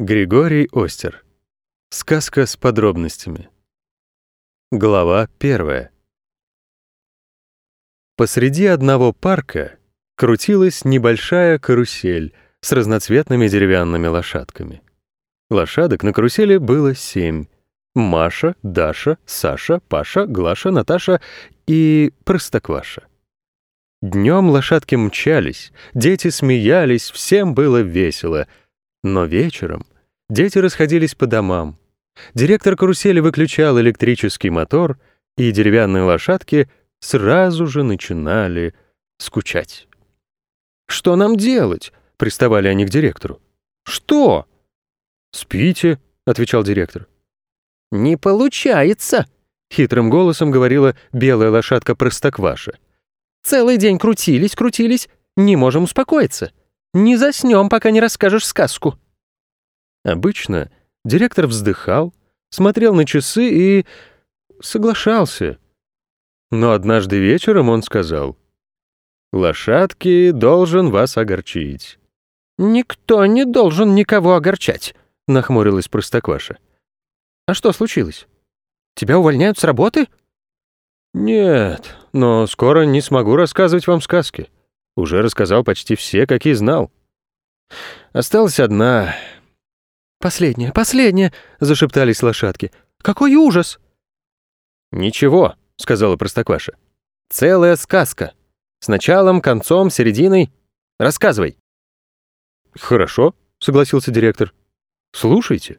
Григорий Остер. Сказка с подробностями. Глава первая. Посреди одного парка крутилась небольшая карусель с разноцветными деревянными лошадками. Лошадок на карусели было семь. Маша, Даша, Саша, Паша, Глаша, Наташа и Простокваша. Днем лошадки мчались, дети смеялись, всем было весело — но вечером дети расходились по домам. Директор карусели выключал электрический мотор, и деревянные лошадки сразу же начинали скучать. «Что нам делать?» — приставали они к директору. «Что?» «Спите», — отвечал директор. «Не получается», — хитрым голосом говорила белая лошадка Простокваша. «Целый день крутились, крутились, не можем успокоиться. Не заснем, пока не расскажешь сказку». Обычно директор вздыхал, смотрел на часы и соглашался. Но однажды вечером он сказал, «Лошадки должен вас огорчить». «Никто не должен никого огорчать», — нахмурилась Простокваша. «А что случилось? Тебя увольняют с работы?» «Нет, но скоро не смогу рассказывать вам сказки. Уже рассказал почти все, какие знал. Осталась одна. «Последняя, последняя!» — зашептались лошадки. «Какой ужас!» «Ничего», — сказала Простокваша. «Целая сказка. С началом, концом, серединой. Рассказывай». «Хорошо», — согласился директор. «Слушайте».